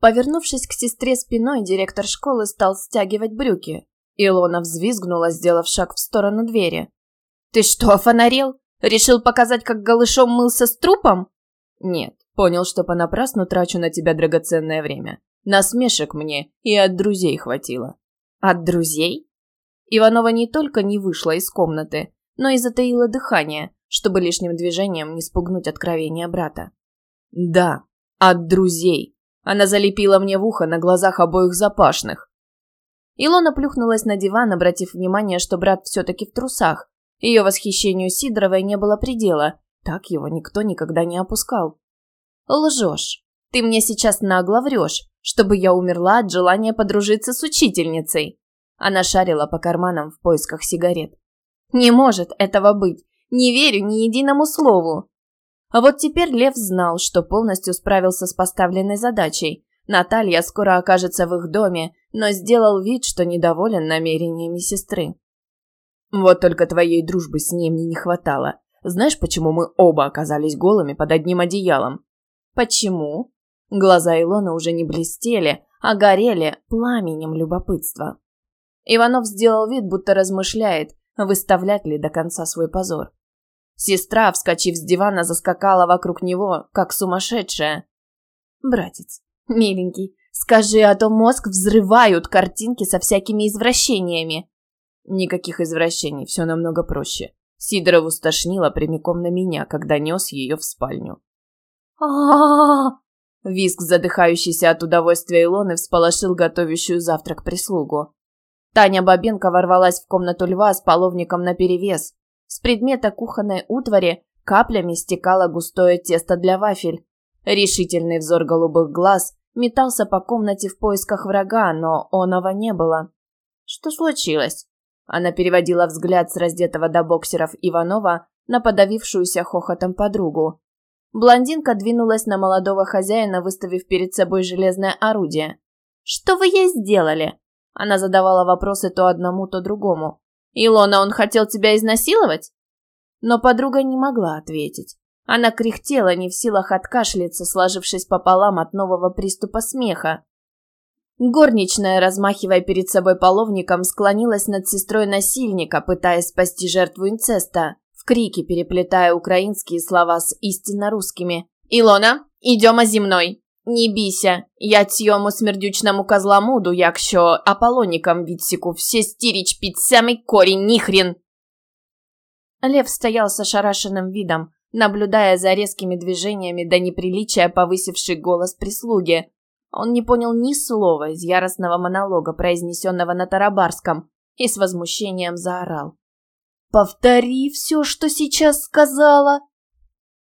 Повернувшись к сестре спиной, директор школы стал стягивать брюки. Илона взвизгнула, сделав шаг в сторону двери. «Ты что, офонарел? Решил показать, как голышом мылся с трупом?» «Нет, понял, что понапрасну трачу на тебя драгоценное время. Насмешек мне и от друзей хватило». «От друзей?» Иванова не только не вышла из комнаты, но и затаила дыхание, чтобы лишним движением не спугнуть откровения брата. «Да, от друзей», она залепила мне в ухо на глазах обоих запашных. Илона плюхнулась на диван, обратив внимание, что брат все-таки в трусах. Ее восхищению Сидоровой не было предела. Так его никто никогда не опускал. «Лжешь. Ты мне сейчас нагло врешь, чтобы я умерла от желания подружиться с учительницей». Она шарила по карманам в поисках сигарет. «Не может этого быть. Не верю ни единому слову. А вот теперь Лев знал, что полностью справился с поставленной задачей. Наталья скоро окажется в их доме, но сделал вид, что недоволен намерениями сестры. «Вот только твоей дружбы с ним мне не хватало. Знаешь, почему мы оба оказались голыми под одним одеялом?» «Почему?» Глаза Илоны уже не блестели, а горели пламенем любопытства. Иванов сделал вид, будто размышляет, выставлять ли до конца свой позор. Сестра, вскочив с дивана, заскакала вокруг него, как сумасшедшая. «Братец, миленький, скажи, а то мозг взрывают картинки со всякими извращениями». Никаких извращений, все намного проще. Сидорову стошнило прямиком на меня, когда нес ее в спальню. а Визг, задыхающийся от удовольствия Илоны, всполошил готовящую завтрак прислугу. Таня Бабенко ворвалась в комнату льва с половником наперевес. С предмета кухонной утвари каплями стекало густое тесто для вафель. Решительный взор голубых глаз метался по комнате в поисках врага, но оного не было. «Что случилось?» Она переводила взгляд с раздетого до боксеров Иванова на подавившуюся хохотом подругу. Блондинка двинулась на молодого хозяина, выставив перед собой железное орудие. «Что вы ей сделали?» Она задавала вопросы то одному, то другому. «Илона, он хотел тебя изнасиловать?» Но подруга не могла ответить. Она кряхтела, не в силах откашляться, сложившись пополам от нового приступа смеха. Горничная, размахивая перед собой половником, склонилась над сестрой насильника, пытаясь спасти жертву инцеста, в крике переплетая украинские слова с истинно русскими. «Илона, идем земной!» Не бійся, я цьому смердючному козламуду, якщо Аполлоником відсіку все стирич під самый корень, нихрен!» Лев стоял с ошарашенным видом, наблюдая за резкими движениями до неприличия повысивший голос прислуги. Он не понял ни слова из яростного монолога, произнесенного на тарабарском, и с возмущением заорал. «Повтори все, что сейчас сказала!»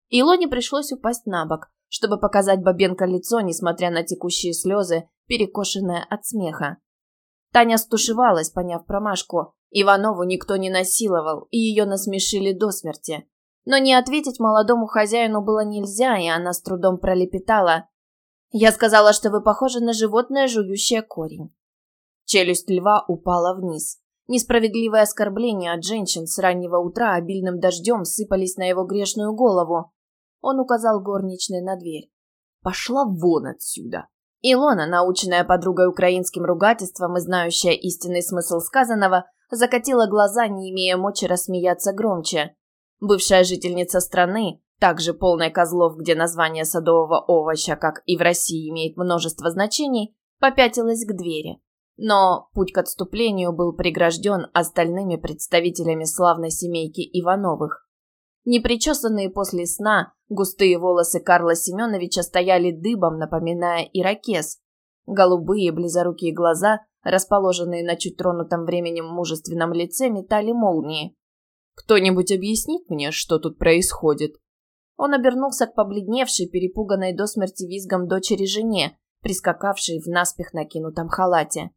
Илоне пришлось упасть на бок, чтобы показать Бабенко лицо, несмотря на текущие слезы, перекошенное от смеха. Таня стушевалась, поняв промашку. Иванову никто не насиловал, и ее насмешили до смерти. Но не ответить молодому хозяину было нельзя, и она с трудом пролепетала. «Я сказала, что вы похожи на животное, жующее корень». Челюсть льва упала вниз. Несправедливые оскорбления от женщин с раннего утра обильным дождем сыпались на его грешную голову. Он указал горничной на дверь. «Пошла вон отсюда!» Илона, наученная подругой украинским ругательством и знающая истинный смысл сказанного, закатила глаза, не имея мочи рассмеяться громче. Бывшая жительница страны, также полной козлов, где название садового овоща, как и в России, имеет множество значений, попятилась к двери. Но путь к отступлению был прегражден остальными представителями славной семейки Ивановых. Непричесанные после сна, густые волосы Карла Семеновича стояли дыбом, напоминая ирокез. Голубые близорукие глаза, расположенные на чуть тронутом временем мужественном лице, метали молнии. «Кто-нибудь объяснит мне, что тут происходит?» Он обернулся к побледневшей, перепуганной до смерти визгом дочери жене, прискакавшей в наспех накинутом халате.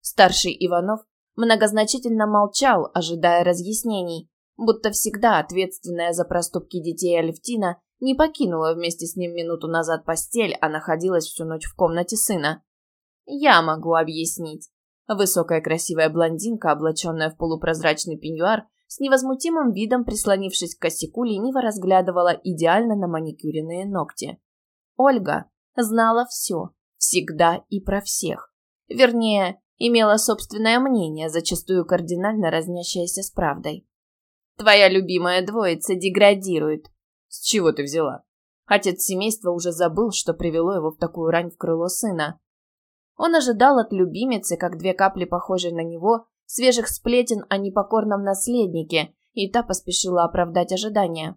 Старший Иванов многозначительно молчал, ожидая разъяснений, будто всегда ответственная за проступки детей Алевтина не покинула вместе с ним минуту назад постель, а находилась всю ночь в комнате сына. «Я могу объяснить». Высокая красивая блондинка, облаченная в полупрозрачный пеньюар, с невозмутимым видом, прислонившись к косяку, лениво разглядывала идеально на маникюренные ногти. Ольга знала все, Всегда и про всех. Вернее, имела собственное мнение, зачастую кардинально разнящееся с правдой. Твоя любимая двоица деградирует. С чего ты взяла? Отец семейства уже забыл, что привело его в такую рань в крыло сына. Он ожидал от любимицы, как две капли похожей на него, свежих сплетен о непокорном наследнике, и та поспешила оправдать ожидания.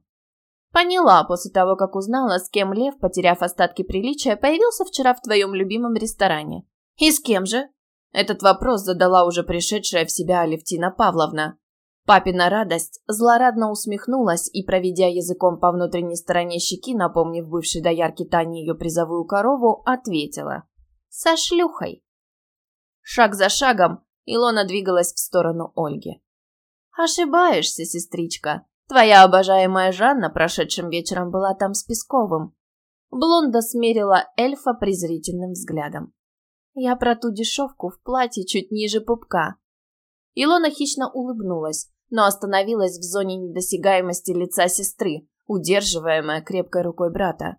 Поняла после того, как узнала, с кем Лев, потеряв остатки приличия, появился вчера в твоем любимом ресторане. И с кем же? Этот вопрос задала уже пришедшая в себя Алевтина Павловна. Папина радость злорадно усмехнулась и, проведя языком по внутренней стороне щеки, напомнив бывшей доярке Тане ее призовую корову, ответила. «Со шлюхой». Шаг за шагом Илона двигалась в сторону Ольги. «Ошибаешься, сестричка. Твоя обожаемая Жанна прошедшим вечером была там с Песковым». Блонда смерила эльфа презрительным взглядом. «Я про ту дешевку в платье чуть ниже пупка». Илона хищно улыбнулась, но остановилась в зоне недосягаемости лица сестры, удерживаемая крепкой рукой брата.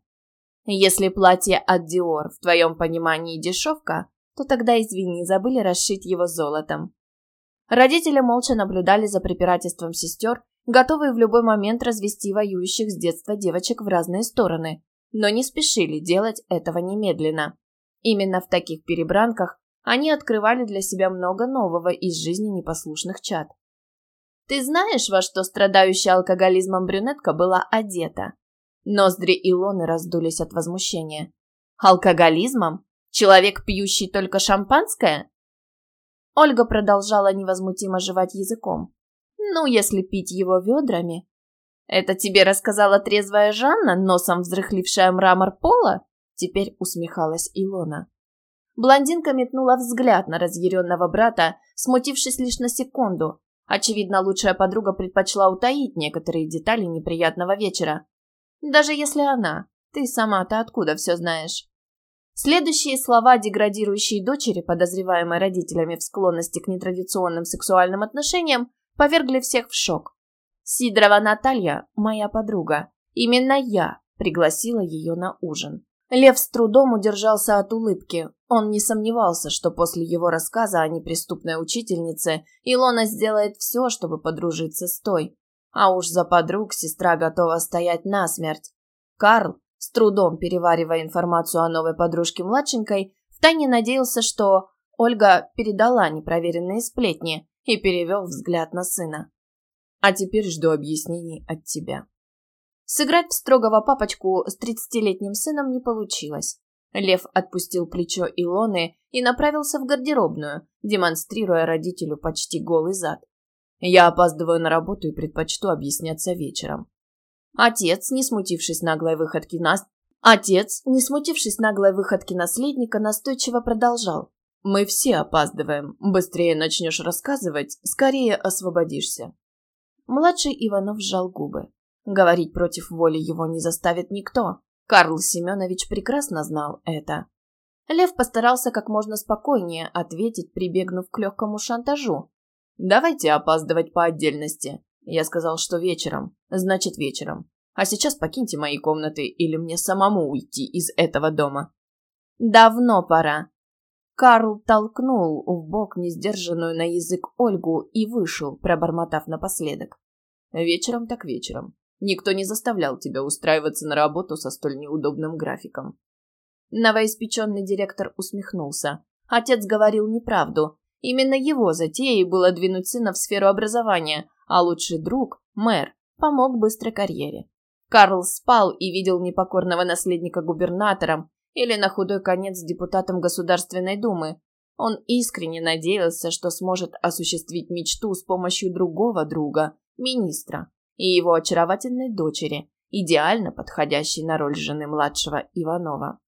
«Если платье от Диор в твоем понимании дешевка, то тогда, извини, забыли расшить его золотом. Родители молча наблюдали за препирательством сестер, готовые в любой момент развести воюющих с детства девочек в разные стороны, но не спешили делать этого немедленно. Именно в таких перебранках они открывали для себя много нового из жизни непослушных чад. «Ты знаешь, во что страдающая алкоголизмом брюнетка была одета?» Ноздри Илоны раздулись от возмущения. «Алкоголизмом? Человек, пьющий только шампанское? Ольга продолжала невозмутимо жевать языком. Ну, если пить его ведрами. Это тебе рассказала трезвая Жанна, носом взрыхлившая мрамор пола? Теперь усмехалась Илона. Блондинка метнула взгляд на разъяренного брата, смутившись лишь на секунду. Очевидно, лучшая подруга предпочла утаить некоторые детали неприятного вечера. Даже если она. Ты сама-то откуда все знаешь? Следующие слова деградирующей дочери, подозреваемой родителями в склонности к нетрадиционным сексуальным отношениям, повергли всех в шок. Сидорова Наталья – моя подруга. Именно я пригласила ее на ужин. Лев с трудом удержался от улыбки. Он не сомневался, что после его рассказа о неприступной учительнице Илона сделает все, чтобы подружиться с той. А уж за подруг сестра готова стоять насмерть. Карл, с трудом переваривая информацию о новой подружке младшенькой, втайне надеялся, что Ольга передала непроверенные сплетни и перевел взгляд на сына. «А теперь жду объяснений от тебя». Сыграть в строгого папочку с тридцатилетним сыном не получилось. Лев отпустил плечо Илоны и направился в гардеробную, демонстрируя родителю почти голый зад. «Я опаздываю на работу и предпочту объясняться вечером. Отец, не смутившись наглой выходки нас... Отец, не смутившись наглой выходки наследника, настойчиво продолжал. «Мы все опаздываем. Быстрее начнешь рассказывать, скорее освободишься». Младший Иванов сжал губы. Говорить против воли его не заставит никто. Карл Семенович прекрасно знал это. Лев постарался как можно спокойнее ответить, прибегнув к легкому шантажу. «Давайте опаздывать по отдельности. Я сказал, что вечером. Значит, вечером. А сейчас покиньте мои комнаты, или мне самому уйти из этого дома. Давно пора. Карл толкнул в бок несдержанную на язык Ольгу и вышел, пробормотав напоследок. Вечером так вечером. Никто не заставлял тебя устраиваться на работу со столь неудобным графиком. Новоиспеченный директор усмехнулся. Отец говорил неправду. Именно его затеей было двинуть сына в сферу образования, а лучший друг, мэр, помог быстрой карьере. Карл спал и видел непокорного наследника губернатором или на худой конец депутатом Государственной Думы. Он искренне надеялся, что сможет осуществить мечту с помощью другого друга, министра, и его очаровательной дочери, идеально подходящей на роль жены младшего Иванова.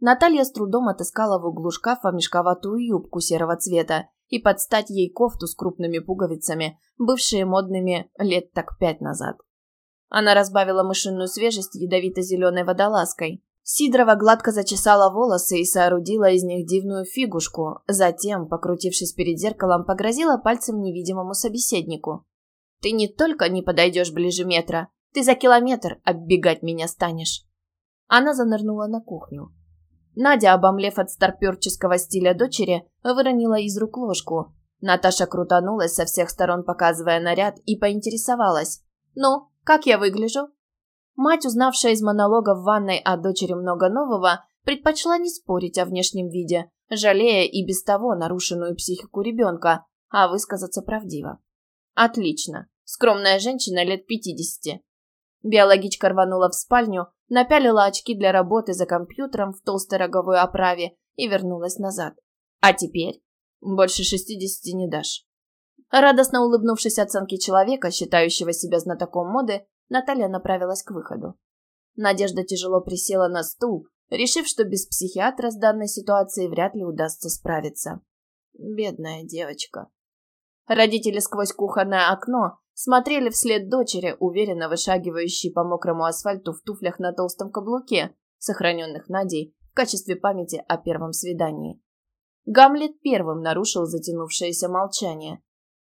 Наталья с трудом отыскала в углу шкафа мешковатую юбку серого цвета и под стать ей кофту с крупными пуговицами, бывшие модными лет так пять назад. Она разбавила мышиную свежесть ядовито-зеленой водолазкой. Сидорова гладко зачесала волосы и соорудила из них дивную фигушку, затем, покрутившись перед зеркалом, погрозила пальцем невидимому собеседнику. «Ты не только не подойдешь ближе метра, ты за километр оббегать меня станешь». Она занырнула на кухню. Надя, обомлев от старперческого стиля дочери, выронила из рук ложку. Наташа крутанулась со всех сторон, показывая наряд, и поинтересовалась. «Ну, как я выгляжу?» Мать, узнавшая из монолога в ванной о дочери много нового, предпочла не спорить о внешнем виде, жалея и без того нарушенную психику ребенка, а высказаться правдиво. «Отлично. Скромная женщина лет пятидесяти». Биологичка рванула в спальню, напялила очки для работы за компьютером в толстой роговой оправе и вернулась назад. «А теперь?» «Больше шестидесяти не дашь». Радостно улыбнувшись оценке человека, считающего себя знатоком моды, Наталья направилась к выходу. Надежда тяжело присела на стул, решив, что без психиатра с данной ситуацией вряд ли удастся справиться. Бедная девочка. Родители сквозь кухонное окно смотрели вслед дочери, уверенно вышагивающей по мокрому асфальту в туфлях на толстом каблуке, сохраненных Надей в качестве памяти о первом свидании. Гамлет первым нарушил затянувшееся молчание.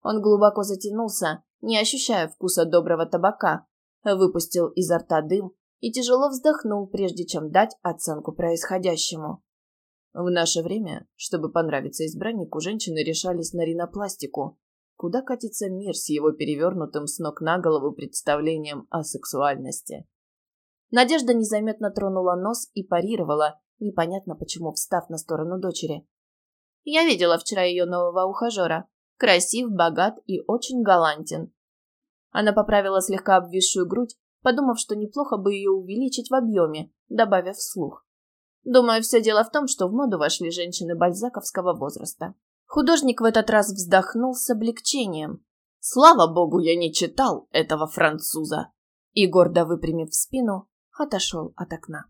Он глубоко затянулся, не ощущая вкуса доброго табака, выпустил изо рта дым и тяжело вздохнул, прежде чем дать оценку происходящему. В наше время, чтобы понравиться избраннику, женщины решались на ринопластику. Куда катится мир с его перевернутым с ног на голову представлением о сексуальности? Надежда незаметно тронула нос и парировала, непонятно почему встав на сторону дочери. Я видела вчера ее нового ухажера. Красив, богат и очень галантен. Она поправила слегка обвисшую грудь, подумав, что неплохо бы ее увеличить в объеме, добавив вслух. Думаю, все дело в том, что в моду вошли женщины бальзаковского возраста. Художник в этот раз вздохнул с облегчением. «Слава богу, я не читал этого француза!» И, гордо выпрямив спину, отошел от окна.